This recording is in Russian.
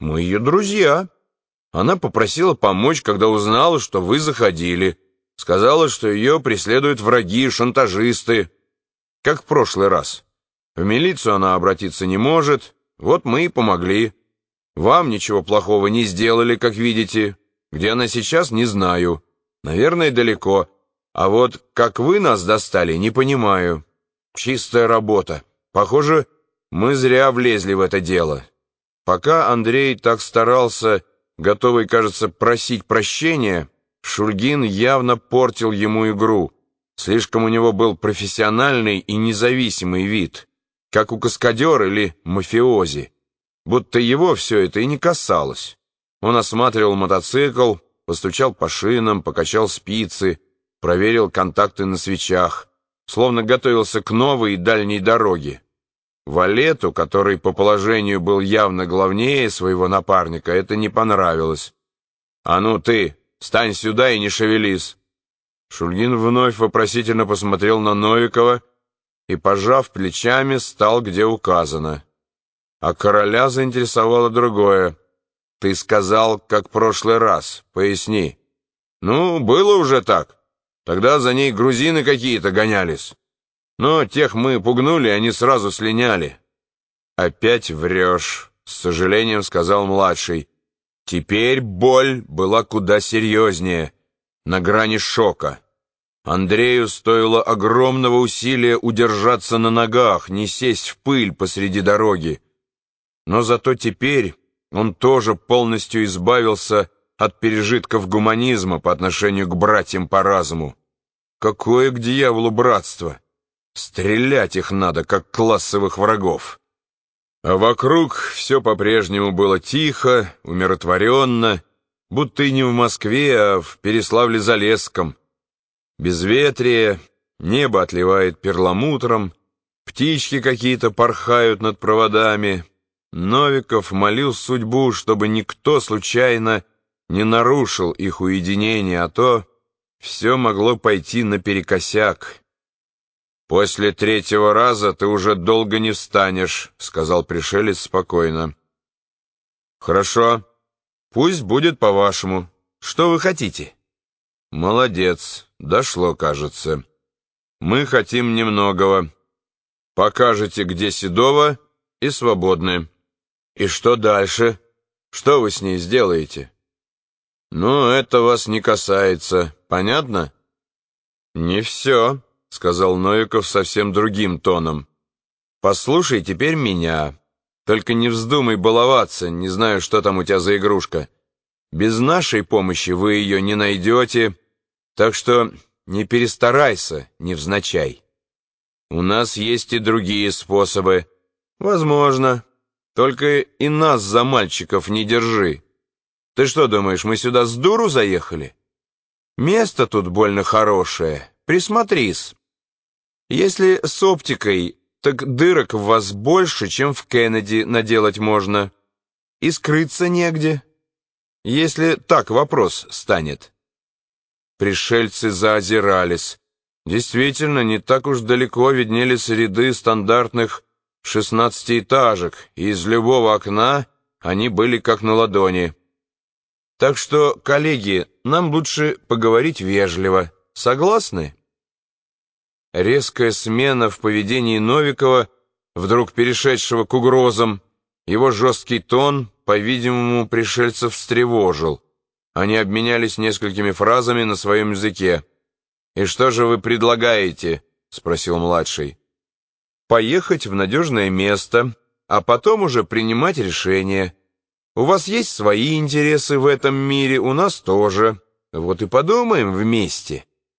Мы ее друзья. Она попросила помочь, когда узнала, что вы заходили. Сказала, что ее преследуют враги, шантажисты. Как в прошлый раз. В милицию она обратиться не может. Вот мы и помогли. Вам ничего плохого не сделали, как видите. Где она сейчас, не знаю. Наверное, далеко. А вот как вы нас достали, не понимаю. Чистая работа. Похоже, мы зря влезли в это дело. Пока Андрей так старался, готовый, кажется, просить прощения, Шульгин явно портил ему игру. Слишком у него был профессиональный и независимый вид, как у каскадера или мафиози. Будто его все это и не касалось. Он осматривал мотоцикл, постучал по шинам, покачал спицы, проверил контакты на свечах, словно готовился к новой и дальней дороге. Валету, который по положению был явно главнее своего напарника, это не понравилось. «А ну ты, стань сюда и не шевелись!» Шульгин вновь вопросительно посмотрел на Новикова и, пожав плечами, стал где указано. А короля заинтересовало другое. «Ты сказал, как прошлый раз. Поясни». «Ну, было уже так. Тогда за ней грузины какие-то гонялись». Но тех мы пугнули, они сразу слиняли. «Опять врешь», — с сожалением сказал младший. Теперь боль была куда серьезнее, на грани шока. Андрею стоило огромного усилия удержаться на ногах, не сесть в пыль посреди дороги. Но зато теперь он тоже полностью избавился от пережитков гуманизма по отношению к братьям по разуму. Какое к дьяволу братство! Стрелять их надо, как классовых врагов. А вокруг все по-прежнему было тихо, умиротворенно, будто и не в Москве, а в Переславле-Залесском. Безветрие, небо отливает перламутром, птички какие-то порхают над проводами. Новиков молил судьбу, чтобы никто случайно не нарушил их уединение, а то все могло пойти наперекосяк. «После третьего раза ты уже долго не встанешь», — сказал пришелец спокойно. «Хорошо. Пусть будет по-вашему. Что вы хотите?» «Молодец. Дошло, кажется. Мы хотим немногого. Покажете, где Седова, и свободны. И что дальше? Что вы с ней сделаете?» «Ну, это вас не касается. Понятно?» «Не все», — сказал Новиков совсем другим тоном. «Послушай теперь меня. Только не вздумай баловаться, не знаю, что там у тебя за игрушка. Без нашей помощи вы ее не найдете, так что не перестарайся, невзначай. У нас есть и другие способы. Возможно. Только и нас за мальчиков не держи. Ты что думаешь, мы сюда с дуру заехали? Место тут больно хорошее. Присмотрись. Если с оптикой, так дырок в вас больше, чем в Кеннеди наделать можно. И скрыться негде. Если так вопрос станет. Пришельцы заозирались. Действительно, не так уж далеко виднелись ряды стандартных шестнадцатиэтажек, и из любого окна они были как на ладони. Так что, коллеги, нам лучше поговорить вежливо. Согласны? Резкая смена в поведении Новикова, вдруг перешедшего к угрозам, его жесткий тон, по-видимому, пришельцев встревожил. Они обменялись несколькими фразами на своем языке. «И что же вы предлагаете?» — спросил младший. «Поехать в надежное место, а потом уже принимать решение. У вас есть свои интересы в этом мире, у нас тоже. Вот и подумаем вместе».